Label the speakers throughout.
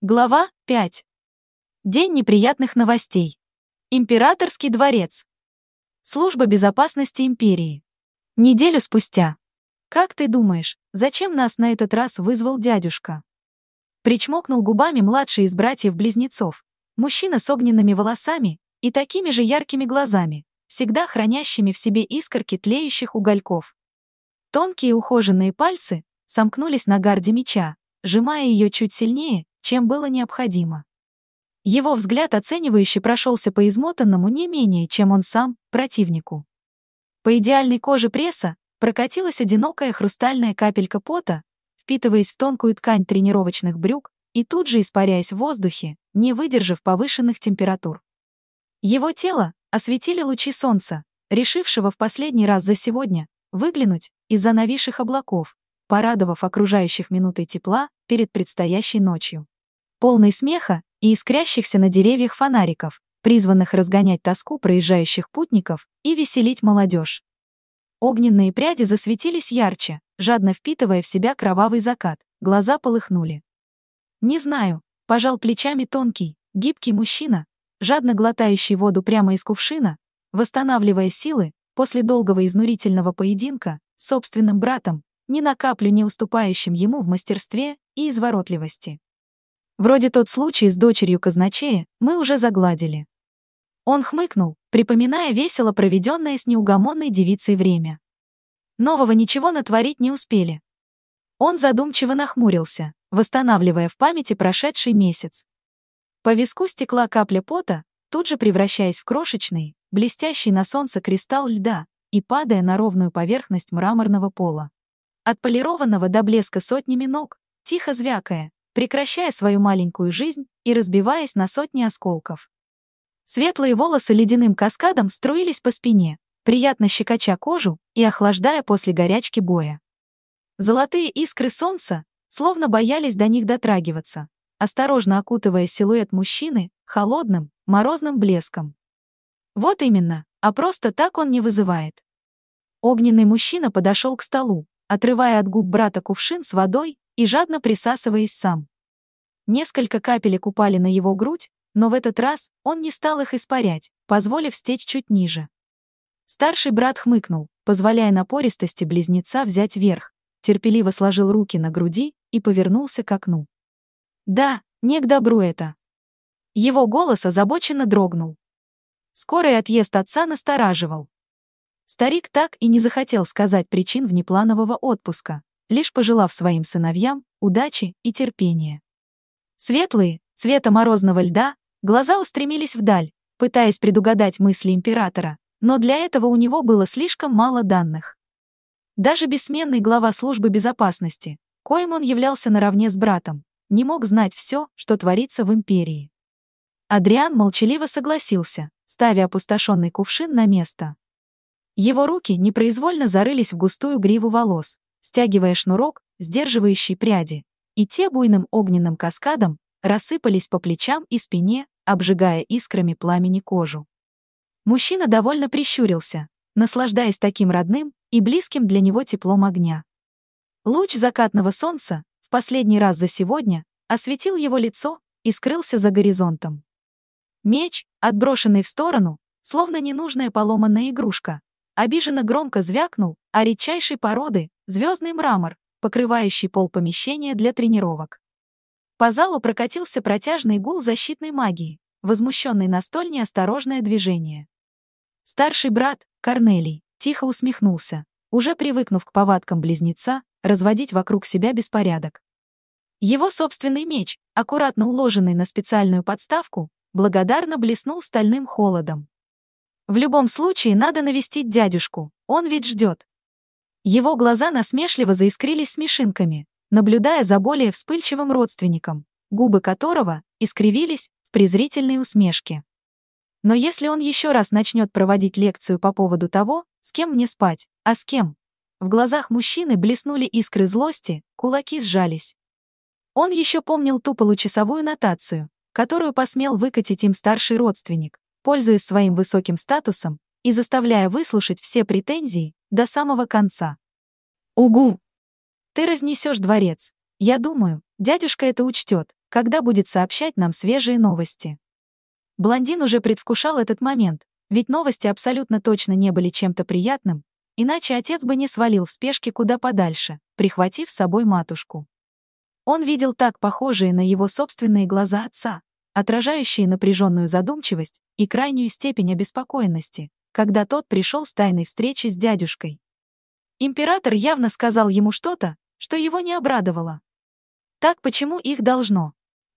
Speaker 1: Глава 5. День неприятных новостей. Императорский дворец. Служба безопасности империи. Неделю спустя. Как ты думаешь, зачем нас на этот раз вызвал дядюшка? Причмокнул губами младший из братьев-близнецов, мужчина с огненными волосами и такими же яркими глазами, всегда хранящими в себе искорки тлеющих угольков. Тонкие ухоженные пальцы сомкнулись на гарде меча, сжимая ее чуть сильнее, чем было необходимо. Его взгляд оценивающе прошелся по измотанному не менее, чем он сам, противнику. По идеальной коже пресса прокатилась одинокая хрустальная капелька пота, впитываясь в тонкую ткань тренировочных брюк и тут же испаряясь в воздухе, не выдержав повышенных температур. Его тело осветили лучи солнца, решившего в последний раз за сегодня выглянуть из-за нависших облаков, порадовав окружающих минутой тепла перед предстоящей ночью полный смеха и искрящихся на деревьях фонариков, призванных разгонять тоску проезжающих путников и веселить молодежь. Огненные пряди засветились ярче, жадно впитывая в себя кровавый закат, глаза полыхнули. «Не знаю», — пожал плечами тонкий, гибкий мужчина, жадно глотающий воду прямо из кувшина, восстанавливая силы после долгого изнурительного поединка с собственным братом, ни на каплю не уступающим ему в мастерстве и изворотливости. Вроде тот случай с дочерью казначея мы уже загладили. Он хмыкнул, припоминая весело проведенное с неугомонной девицей время. Нового ничего натворить не успели. Он задумчиво нахмурился, восстанавливая в памяти прошедший месяц. По виску стекла капля пота, тут же превращаясь в крошечный, блестящий на солнце кристалл льда и падая на ровную поверхность мраморного пола. Отполированного до блеска сотнями ног, тихо звякая, прекращая свою маленькую жизнь и разбиваясь на сотни осколков. Светлые волосы ледяным каскадом струились по спине, приятно щекоча кожу и охлаждая после горячки боя. Золотые искры солнца словно боялись до них дотрагиваться, осторожно окутывая силуэт мужчины холодным, морозным блеском. Вот именно, а просто так он не вызывает. Огненный мужчина подошел к столу, отрывая от губ брата кувшин с водой и жадно присасываясь сам. Несколько капелек упали на его грудь, но в этот раз он не стал их испарять, позволив стечь чуть ниже. Старший брат хмыкнул, позволяя напористости близнеца взять верх, терпеливо сложил руки на груди и повернулся к окну. «Да, не к добру это». Его голос озабоченно дрогнул. Скорый отъезд отца настораживал. Старик так и не захотел сказать причин внепланового отпуска, лишь пожелав своим сыновьям удачи и терпения. Светлые, цвета морозного льда, глаза устремились вдаль, пытаясь предугадать мысли императора, но для этого у него было слишком мало данных. Даже бессменный глава службы безопасности, коим он являлся наравне с братом, не мог знать все, что творится в империи. Адриан молчаливо согласился, ставя опустошенный кувшин на место. Его руки непроизвольно зарылись в густую гриву волос, стягивая шнурок, сдерживающий пряди, и те буйным огненным каскадом рассыпались по плечам и спине, обжигая искрами пламени кожу. Мужчина довольно прищурился, наслаждаясь таким родным и близким для него теплом огня. Луч закатного солнца, в последний раз за сегодня, осветил его лицо и скрылся за горизонтом. Меч, отброшенный в сторону, словно ненужная поломанная игрушка, обиженно громко звякнул, а редчайшей породы, звездный мрамор, покрывающий пол помещения для тренировок. По залу прокатился протяжный гул защитной магии, возмущенный на столь неосторожное движение. Старший брат, Корнелий, тихо усмехнулся, уже привыкнув к повадкам близнеца, разводить вокруг себя беспорядок. Его собственный меч, аккуратно уложенный на специальную подставку, благодарно блеснул стальным холодом. В любом случае надо навестить дядюшку, он ведь ждет. Его глаза насмешливо заискрились смешинками, наблюдая за более вспыльчивым родственником, губы которого искривились в презрительной усмешке. Но если он еще раз начнет проводить лекцию по поводу того, с кем мне спать, а с кем, в глазах мужчины блеснули искры злости, кулаки сжались. Он еще помнил ту получасовую нотацию, которую посмел выкатить им старший родственник, пользуясь своим высоким статусом и заставляя выслушать все претензии до самого конца. «Угу! Ты разнесешь дворец. Я думаю, дядюшка это учтет, когда будет сообщать нам свежие новости. Блондин уже предвкушал этот момент, ведь новости абсолютно точно не были чем-то приятным, иначе отец бы не свалил в спешке куда подальше, прихватив с собой матушку. Он видел так похожие на его собственные глаза отца, отражающие напряженную задумчивость и крайнюю степень обеспокоенности, когда тот пришел с тайной встречи с дядюшкой. Император явно сказал ему что-то, что его не обрадовало. Так почему их должно?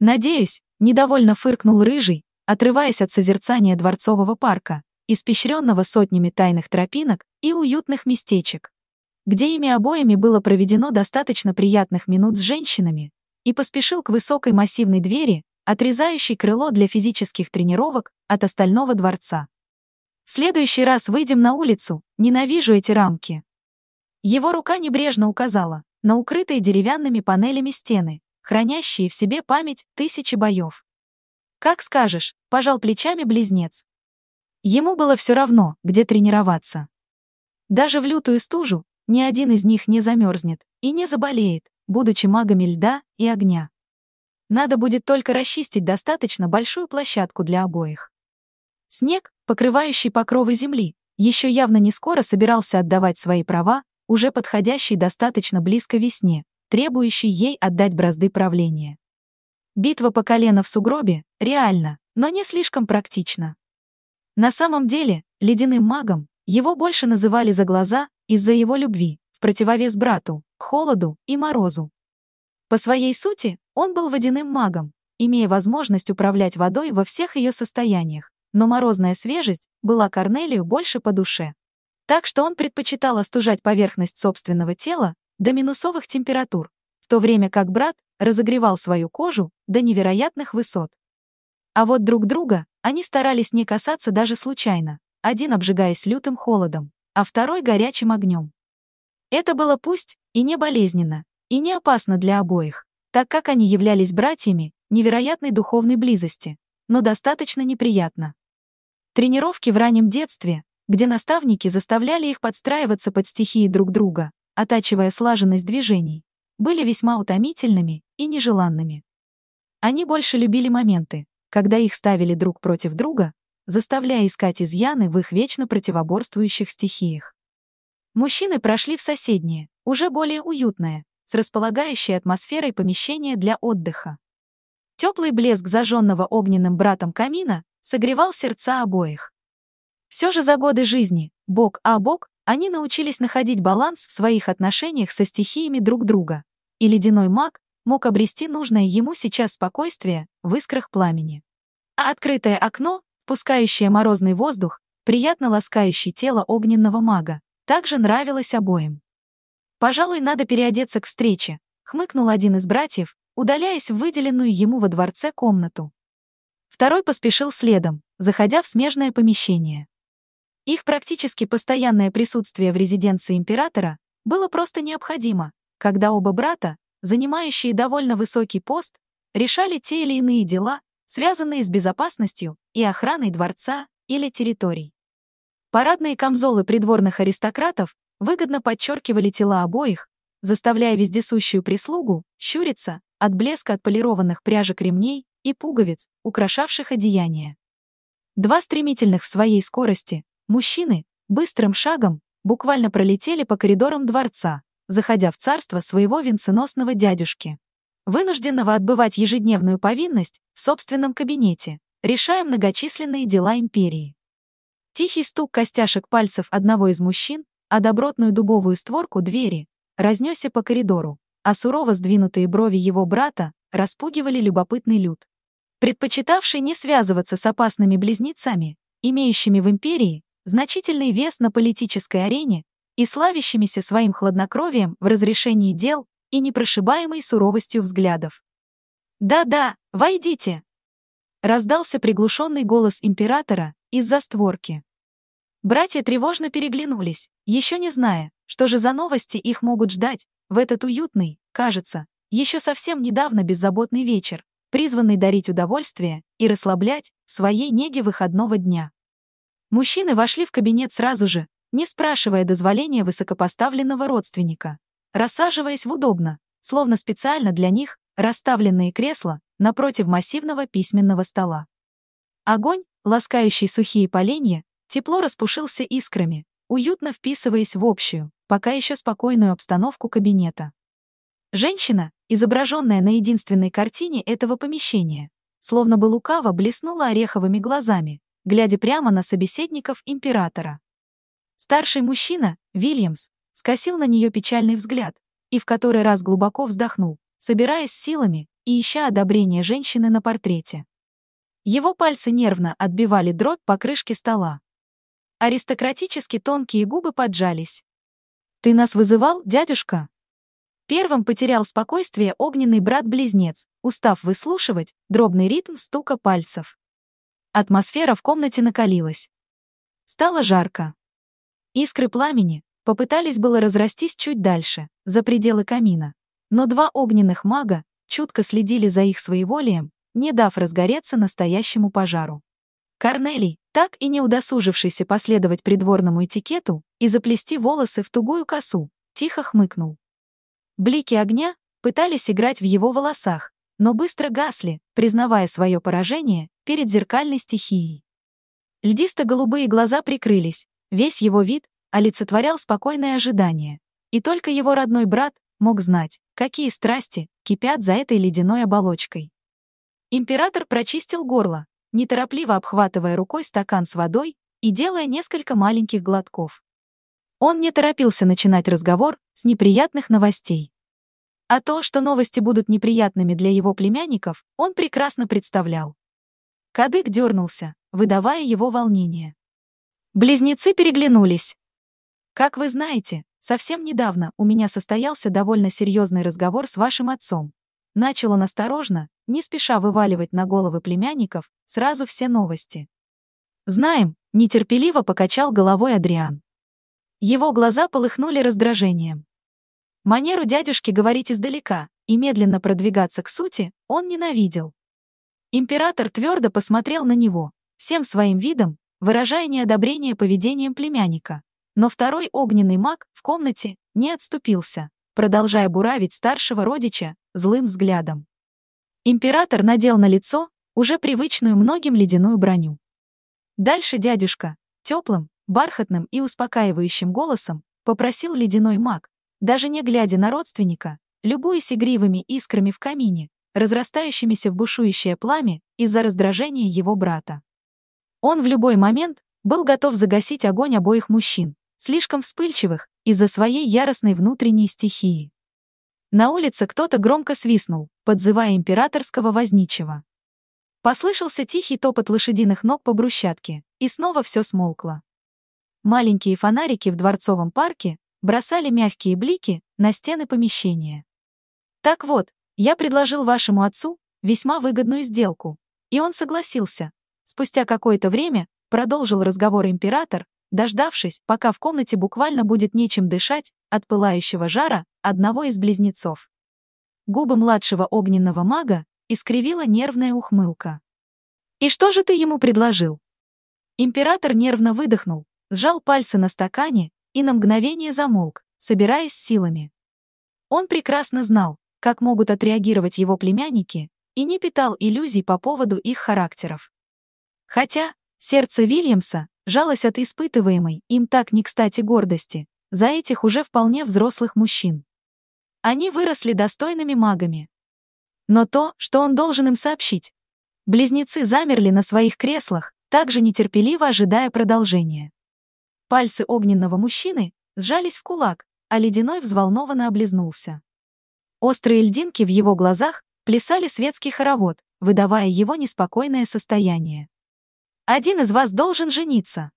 Speaker 1: Надеюсь, недовольно фыркнул рыжий, отрываясь от созерцания дворцового парка, испещренного сотнями тайных тропинок и уютных местечек, где ими обоими было проведено достаточно приятных минут с женщинами, и поспешил к высокой массивной двери, отрезающей крыло для физических тренировок от остального дворца. Следующий раз выйдем на улицу, ненавижу эти рамки. Его рука небрежно указала на укрытые деревянными панелями стены, хранящие в себе память тысячи боев. «Как скажешь», — пожал плечами близнец. Ему было все равно, где тренироваться. Даже в лютую стужу ни один из них не замерзнет и не заболеет, будучи магами льда и огня. Надо будет только расчистить достаточно большую площадку для обоих. Снег, покрывающий покровы земли, еще явно не скоро собирался отдавать свои права, уже подходящей достаточно близко весне, требующей ей отдать бразды правления. Битва по колено в сугробе реально, но не слишком практично. На самом деле, ледяным магом его больше называли за глаза из-за его любви, в противовес брату, холоду и морозу. По своей сути, он был водяным магом, имея возможность управлять водой во всех ее состояниях, но морозная свежесть была Корнелию больше по душе. Так что он предпочитал остужать поверхность собственного тела до минусовых температур, в то время как брат разогревал свою кожу до невероятных высот. А вот друг друга они старались не касаться даже случайно, один обжигаясь лютым холодом, а второй горячим огнем. Это было пусть и не болезненно, и не опасно для обоих, так как они являлись братьями невероятной духовной близости, но достаточно неприятно. Тренировки в раннем детстве, где наставники заставляли их подстраиваться под стихии друг друга, оттачивая слаженность движений, были весьма утомительными и нежеланными. Они больше любили моменты, когда их ставили друг против друга, заставляя искать изъяны в их вечно противоборствующих стихиях. Мужчины прошли в соседнее, уже более уютное, с располагающей атмосферой помещение для отдыха. Теплый блеск зажженного огненным братом камина согревал сердца обоих. Все же за годы жизни, бок о бок, они научились находить баланс в своих отношениях со стихиями друг друга, и ледяной маг мог обрести нужное ему сейчас спокойствие в искрах пламени. А открытое окно, пускающее морозный воздух, приятно ласкающий тело огненного мага, также нравилось обоим. «Пожалуй, надо переодеться к встрече», — хмыкнул один из братьев, удаляясь в выделенную ему во дворце комнату. Второй поспешил следом, заходя в смежное помещение. Их практически постоянное присутствие в резиденции императора было просто необходимо, когда оба брата, занимающие довольно высокий пост, решали те или иные дела, связанные с безопасностью и охраной дворца или территорий. Парадные камзолы придворных аристократов выгодно подчеркивали тела обоих, заставляя вездесущую прислугу щуриться от блеска отполированных пряжек ремней и пуговиц, украшавших одеяние. Два стремительных в своей скорости, Мужчины быстрым шагом буквально пролетели по коридорам дворца, заходя в царство своего венценосного дядюшки. Вынужденного отбывать ежедневную повинность в собственном кабинете, решая многочисленные дела империи. Тихий стук костяшек пальцев одного из мужчин, а добротную дубовую створку двери, разнесся по коридору, а сурово сдвинутые брови его брата распугивали любопытный люд. Предпочитавший не связываться с опасными близнецами, имеющими в империи значительный вес на политической арене и славящимися своим хладнокровием в разрешении дел и непрошибаемой суровостью взглядов. «Да-да, войдите!» Раздался приглушенный голос императора из-за створки. Братья тревожно переглянулись, еще не зная, что же за новости их могут ждать в этот уютный, кажется, еще совсем недавно беззаботный вечер, призванный дарить удовольствие и расслаблять своей неге выходного дня. Мужчины вошли в кабинет сразу же, не спрашивая дозволения высокопоставленного родственника, рассаживаясь в удобно, словно специально для них, расставленные кресла напротив массивного письменного стола. Огонь, ласкающий сухие поленья, тепло распушился искрами, уютно вписываясь в общую, пока еще спокойную обстановку кабинета. Женщина, изображенная на единственной картине этого помещения, словно бы лукаво блеснула ореховыми глазами, глядя прямо на собеседников императора. Старший мужчина, Вильямс, скосил на нее печальный взгляд и в который раз глубоко вздохнул, собираясь силами и ища одобрения женщины на портрете. Его пальцы нервно отбивали дробь по крышке стола. Аристократически тонкие губы поджались. «Ты нас вызывал, дядюшка?» Первым потерял спокойствие огненный брат-близнец, устав выслушивать дробный ритм стука пальцев. Атмосфера в комнате накалилась. Стало жарко. Искры пламени попытались было разрастись чуть дальше, за пределы камина. Но два огненных мага чутко следили за их своеволием, не дав разгореться настоящему пожару. Корнелий, так и не удосужившийся последовать придворному этикету и заплести волосы в тугую косу, тихо хмыкнул. Блики огня пытались играть в его волосах, но быстро гасли, признавая свое поражение перед зеркальной стихией. Льдисто-голубые глаза прикрылись, весь его вид олицетворял спокойное ожидание, и только его родной брат мог знать, какие страсти кипят за этой ледяной оболочкой. Император прочистил горло, неторопливо обхватывая рукой стакан с водой и делая несколько маленьких глотков. Он не торопился начинать разговор с неприятных новостей. А то, что новости будут неприятными для его племянников, он прекрасно представлял. Кадык дернулся, выдавая его волнение. Близнецы переглянулись. Как вы знаете, совсем недавно у меня состоялся довольно серьезный разговор с вашим отцом. Начал он осторожно, не спеша вываливать на головы племянников сразу все новости. «Знаем», — нетерпеливо покачал головой Адриан. Его глаза полыхнули раздражением. Манеру дядюшки говорить издалека и медленно продвигаться к сути он ненавидел. Император твердо посмотрел на него, всем своим видом, выражая неодобрение поведением племянника. Но второй огненный маг в комнате не отступился, продолжая буравить старшего родича злым взглядом. Император надел на лицо уже привычную многим ледяную броню. Дальше дядюшка, теплым, бархатным и успокаивающим голосом, попросил ледяной маг, даже не глядя на родственника, любуясь игривыми искрами в камине, разрастающимися в бушующее пламя из-за раздражения его брата. Он в любой момент был готов загасить огонь обоих мужчин, слишком вспыльчивых из-за своей яростной внутренней стихии. На улице кто-то громко свистнул, подзывая императорского возничего. Послышался тихий топот лошадиных ног по брусчатке, и снова все смолкло. Маленькие фонарики в дворцовом парке бросали мягкие блики на стены помещения. Так вот, я предложил вашему отцу весьма выгодную сделку, и он согласился. Спустя какое-то время продолжил разговор император, дождавшись, пока в комнате буквально будет нечем дышать от пылающего жара одного из близнецов. Губы младшего огненного мага искривила нервная ухмылка. «И что же ты ему предложил?» Император нервно выдохнул, сжал пальцы на стакане и на мгновение замолк, собираясь силами. Он прекрасно знал, как могут отреагировать его племянники, и не питал иллюзий по поводу их характеров. Хотя сердце Вильямса жалось от испытываемой им так не кстати гордости за этих уже вполне взрослых мужчин. Они выросли достойными магами. Но то, что он должен им сообщить, близнецы замерли на своих креслах, также нетерпеливо ожидая продолжения. Пальцы огненного мужчины сжались в кулак, а ледяной взволнованно облизнулся. Острые льдинки в его глазах плясали светский хоровод, выдавая его неспокойное состояние. «Один из вас должен жениться!»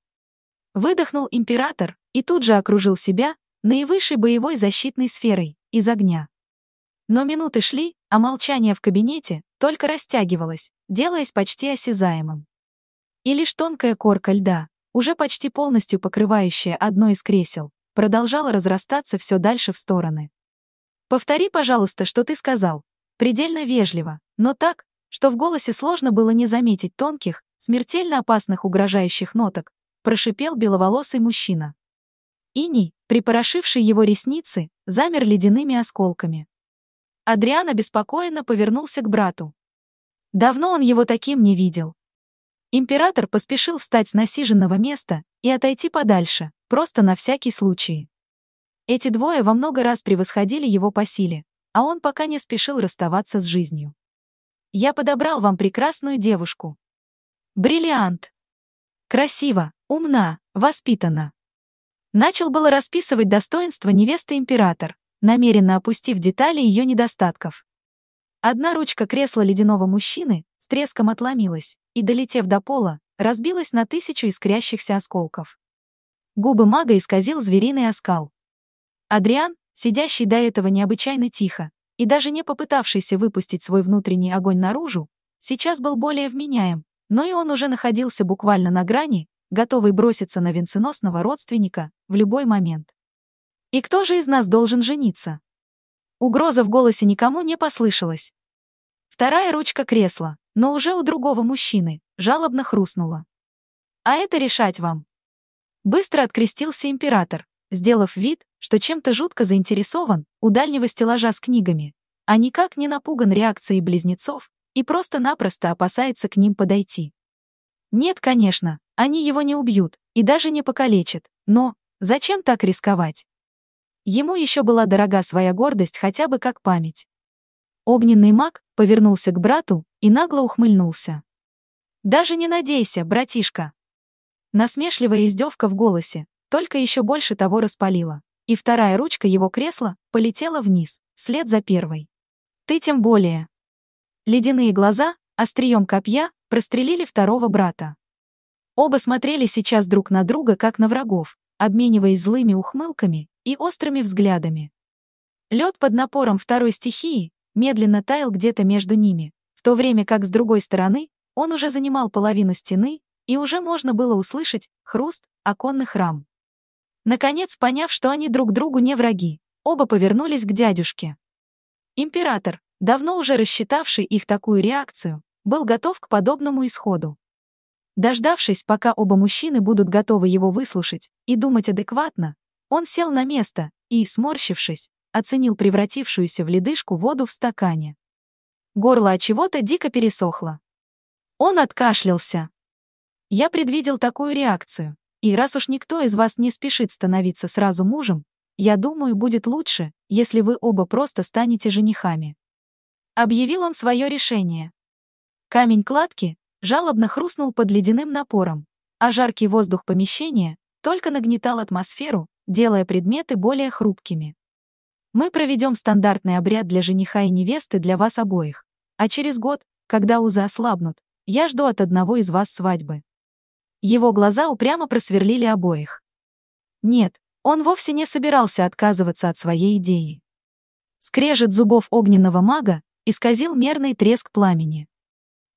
Speaker 1: Выдохнул император и тут же окружил себя наивысшей боевой защитной сферой из огня. Но минуты шли, а молчание в кабинете только растягивалось, делаясь почти осязаемым. И лишь тонкая корка льда, уже почти полностью покрывающая одно из кресел, продолжала разрастаться все дальше в стороны. «Повтори, пожалуйста, что ты сказал. Предельно вежливо, но так, что в голосе сложно было не заметить тонких, смертельно опасных угрожающих ноток, прошипел беловолосый мужчина. Иней, припорошивший его ресницы, замер ледяными осколками. Адриан обеспокоенно повернулся к брату. Давно он его таким не видел. Император поспешил встать с насиженного места и отойти подальше, просто на всякий случай. Эти двое во много раз превосходили его по силе, а он пока не спешил расставаться с жизнью. Я подобрал вам прекрасную девушку. Бриллиант. Красиво, умна, воспитана. Начал было расписывать достоинства невесты император, намеренно опустив детали ее недостатков. Одна ручка кресла ледяного мужчины с треском отломилась и, долетев до пола, разбилась на тысячу искрящихся осколков. Губы мага исказил звериный оскал. Адриан, сидящий до этого необычайно тихо и даже не попытавшийся выпустить свой внутренний огонь наружу, сейчас был более вменяем, но и он уже находился буквально на грани, готовый броситься на венценосного родственника в любой момент. И кто же из нас должен жениться? Угроза в голосе никому не послышалась. Вторая ручка кресла, но уже у другого мужчины, жалобно хрустнула. А это решать вам. Быстро открестился император, сделав вид, что чем-то жутко заинтересован у дальнего стеллажа с книгами, а никак не напуган реакцией близнецов и просто-напросто опасается к ним подойти. Нет, конечно, они его не убьют и даже не покалечат, но зачем так рисковать? Ему еще была дорога своя гордость хотя бы как память. Огненный маг повернулся к брату и нагло ухмыльнулся. «Даже не надейся, братишка!» Насмешливая издевка в голосе, только еще больше того распалила, и вторая ручка его кресла полетела вниз, вслед за первой. «Ты тем более!» Ледяные глаза, острием копья, прострелили второго брата. Оба смотрели сейчас друг на друга, как на врагов, обмениваясь злыми ухмылками и острыми взглядами. Лед под напором второй стихии медленно таял где-то между ними, в то время как с другой стороны он уже занимал половину стены, и уже можно было услышать хруст оконных рам. Наконец, поняв, что они друг другу не враги, оба повернулись к дядюшке. Император, давно уже рассчитавший их такую реакцию, был готов к подобному исходу. Дождавшись, пока оба мужчины будут готовы его выслушать и думать адекватно, он сел на место и, сморщившись, оценил превратившуюся в ледышку воду в стакане. Горло от чего-то дико пересохло. Он откашлялся. Я предвидел такую реакцию, и раз уж никто из вас не спешит становиться сразу мужем, я думаю, будет лучше, если вы оба просто станете женихами. Объявил он свое решение. Камень кладки жалобно хрустнул под ледяным напором, а жаркий воздух помещения только нагнетал атмосферу, делая предметы более хрупкими. Мы проведем стандартный обряд для жениха и невесты для вас обоих, а через год, когда узы ослабнут, я жду от одного из вас свадьбы. Его глаза упрямо просверлили обоих. Нет, он вовсе не собирался отказываться от своей идеи. Скрежет зубов огненного мага исказил мерный треск пламени.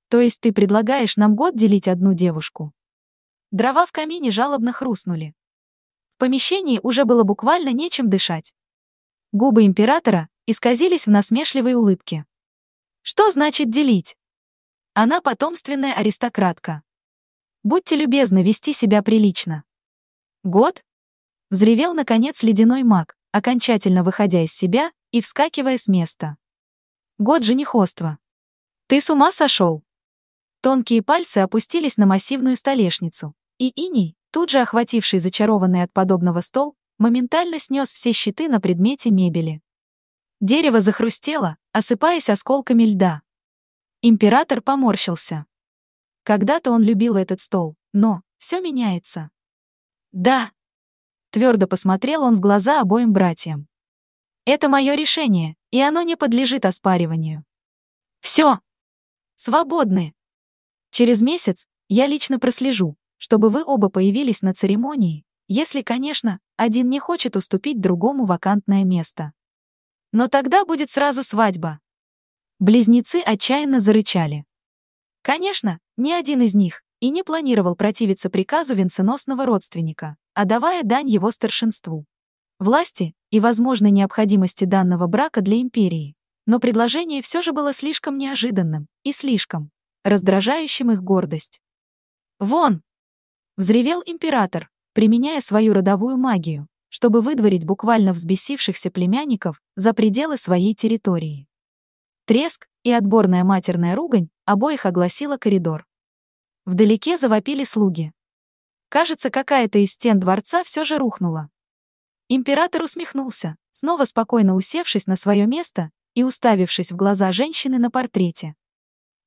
Speaker 1: То есть ты предлагаешь нам год делить одну девушку? Дрова в камине жалобно хрустнули помещении уже было буквально нечем дышать. Губы императора исказились в насмешливой улыбке. Что значит делить? Она потомственная аристократка. Будьте любезны вести себя прилично. Год? Взревел, наконец, ледяной маг, окончательно выходя из себя и вскакивая с места. Год женихоства. Ты с ума сошел? Тонкие пальцы опустились на массивную столешницу, и иней, тут же охвативший зачарованный от подобного стол, моментально снес все щиты на предмете мебели. Дерево захрустело, осыпаясь осколками льда. Император поморщился. Когда-то он любил этот стол, но все меняется. Да. Твердо посмотрел он в глаза обоим братьям. Это мое решение, и оно не подлежит оспариванию. Все. Свободны. Через месяц я лично прослежу, чтобы вы оба появились на церемонии, если, конечно, один не хочет уступить другому вакантное место. Но тогда будет сразу свадьба. Близнецы отчаянно зарычали. Конечно, ни один из них и не планировал противиться приказу венценосного родственника, отдавая дань его старшинству. Власти и возможной необходимости данного брака для империи. Но предложение все же было слишком неожиданным и слишком раздражающим их гордость. «Вон!» Взревел император, применяя свою родовую магию, чтобы выдворить буквально взбесившихся племянников за пределы своей территории. Треск и отборная матерная ругань обоих огласила коридор. Вдалеке завопили слуги. Кажется, какая-то из стен дворца все же рухнула. Император усмехнулся, снова спокойно усевшись на свое место и уставившись в глаза женщины на портрете.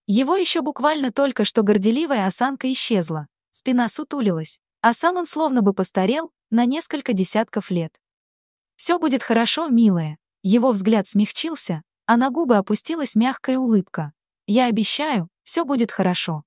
Speaker 1: Его еще буквально только что горделивая осанка исчезла, спина сутулилась, а сам он словно бы постарел на несколько десятков лет. «Все будет хорошо, милая». Его взгляд смягчился, а на губы опустилась мягкая улыбка. «Я обещаю, все будет хорошо».